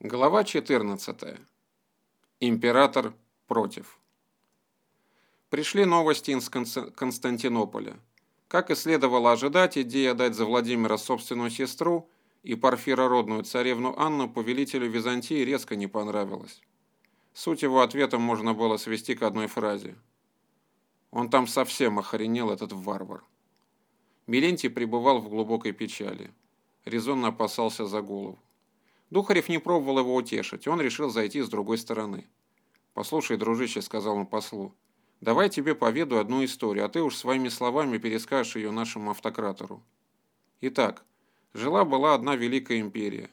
Глава 14. Император против. Пришли новости из Константинополя. Как и следовало ожидать, идея дать за Владимира собственную сестру и парфирородную царевну Анну повелителю Византии резко не понравилась. Суть его ответа можно было свести к одной фразе. Он там совсем охренел, этот варвар. Милентий пребывал в глубокой печали. Резонно опасался за голову. Духарев не пробовал его утешить, он решил зайти с другой стороны. «Послушай, дружище», — сказал он послу, — «давай тебе поведу одну историю, а ты уж своими словами перескажешь ее нашему автократору». Итак, жила-была одна великая империя.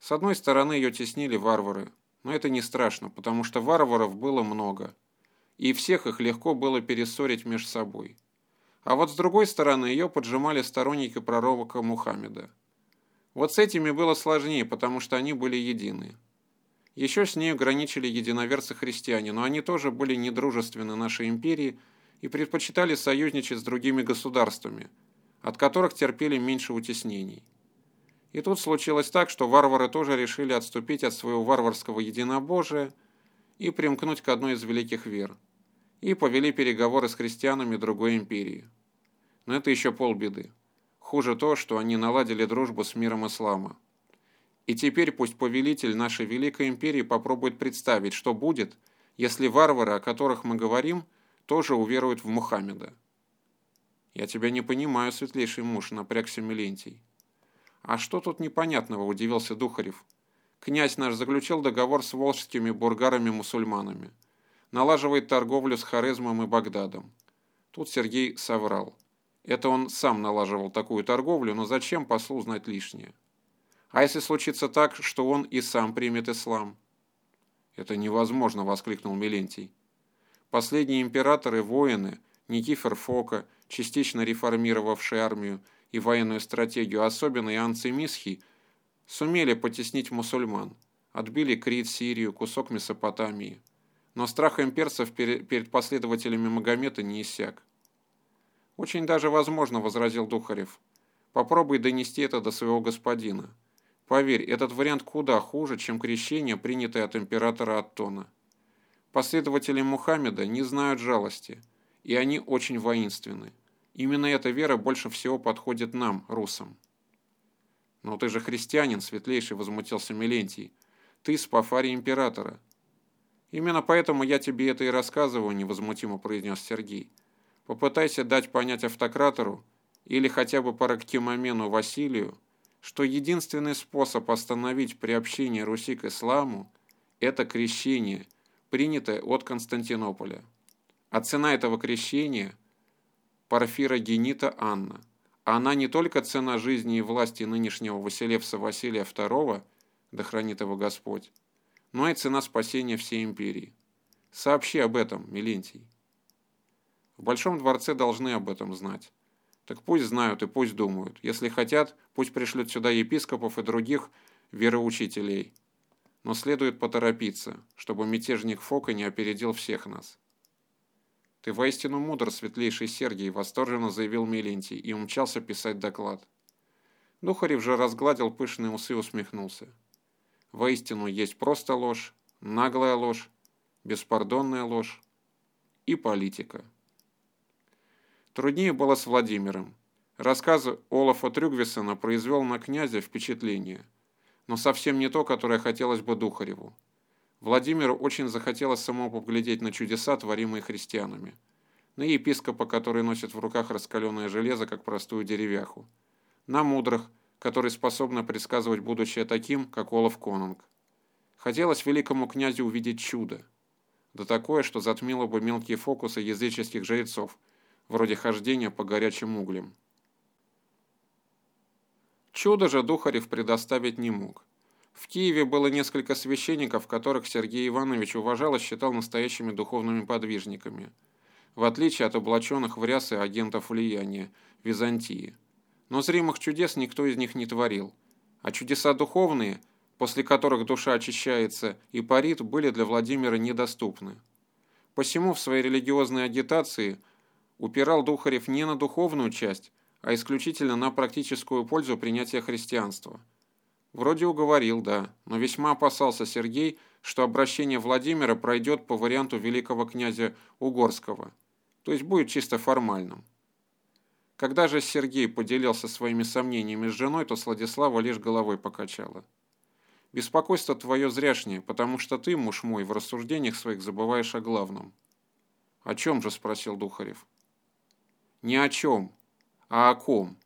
С одной стороны ее теснили варвары, но это не страшно, потому что варваров было много, и всех их легко было перессорить между собой. А вот с другой стороны ее поджимали сторонники пророка Мухаммеда. Вот с этими было сложнее, потому что они были едины. Еще с ней граничили единоверцы-христиане, но они тоже были недружественны нашей империи и предпочитали союзничать с другими государствами, от которых терпели меньше утеснений. И тут случилось так, что варвары тоже решили отступить от своего варварского единобожия и примкнуть к одной из великих вер, и повели переговоры с христианами другой империи. Но это еще полбеды. Хуже то, что они наладили дружбу с миром ислама. И теперь пусть повелитель нашей Великой Империи попробует представить, что будет, если варвары, о которых мы говорим, тоже уверуют в Мухаммеда. «Я тебя не понимаю, светлейший муж», — напрягся Милентий. «А что тут непонятного?» — удивился Духарев. «Князь наш заключил договор с волжскими бургарами-мусульманами. Налаживает торговлю с Хорезмом и Багдадом». Тут Сергей соврал. Это он сам налаживал такую торговлю, но зачем послу знать лишнее? А если случится так, что он и сам примет ислам? Это невозможно, воскликнул Милентий. Последние императоры, воины, Никифор Фока, частично реформировавший армию и военную стратегию, особенно Иоанн Цимисхий, сумели потеснить мусульман, отбили Крит, Сирию, кусок Месопотамии. Но страх имперцев перед последователями Магомета не иссяк. «Очень даже возможно», — возразил Духарев. «Попробуй донести это до своего господина. Поверь, этот вариант куда хуже, чем крещение, принятое от императора Аттона. Последователи Мухаммеда не знают жалости, и они очень воинственны. Именно эта вера больше всего подходит нам, русам». «Но ты же христианин, светлейший», — возмутился Милентий. «Ты с пафари императора». «Именно поэтому я тебе это и рассказываю», — невозмутимо произнес Сергей. Попытайся дать понять автократору или хотя бы Парактимомену Василию, что единственный способ остановить приобщение Руси к исламу – это крещение, принятое от Константинополя. А цена этого крещения – Парфирогенита Анна. Она не только цена жизни и власти нынешнего Василевса Василия II, да хранит его Господь, но и цена спасения всей империи. Сообщи об этом, Милентий. В Большом дворце должны об этом знать. Так пусть знают и пусть думают. Если хотят, пусть пришлют сюда епископов и других вероучителей. Но следует поторопиться, чтобы мятежник Фока не опередил всех нас. «Ты воистину мудр, светлейший Сергий», — восторженно заявил Мелентий и умчался писать доклад. Духарев же разгладил пышные усы и усмехнулся. «Воистину есть просто ложь, наглая ложь, беспардонная ложь и политика». Труднее было с Владимиром. Рассказ Олафа Трюгвисона произвел на князя впечатление, но совсем не то, которое хотелось бы Духареву. Владимиру очень захотелось самому поглядеть на чудеса, творимые христианами. На епископа, который носит в руках раскаленное железо, как простую деревяху. На мудрых, которые способны предсказывать будущее таким, как Олаф Конунг. Хотелось великому князю увидеть чудо. Да такое, что затмило бы мелкие фокусы языческих жрецов – вроде хождения по горячим углям. Чудо же Духарев предоставить не мог. В Киеве было несколько священников, которых Сергей Иванович уважал и считал настоящими духовными подвижниками, в отличие от облаченных в рясы агентов влияния Византии. Но зримых чудес никто из них не творил, а чудеса духовные, после которых душа очищается и парит, были для Владимира недоступны. Посему в своей религиозной агитации – упирал Духарев не на духовную часть, а исключительно на практическую пользу принятия христианства. Вроде уговорил, да, но весьма опасался Сергей, что обращение Владимира пройдет по варианту великого князя Угорского, то есть будет чисто формальным. Когда же Сергей поделился своими сомнениями с женой, то Сладислава лишь головой покачала. «Беспокойство твое зряшнее, потому что ты, муж мой, в рассуждениях своих забываешь о главном». «О чем же?» – спросил Духарев. «Не о чем, а о ком.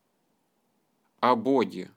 О Боге».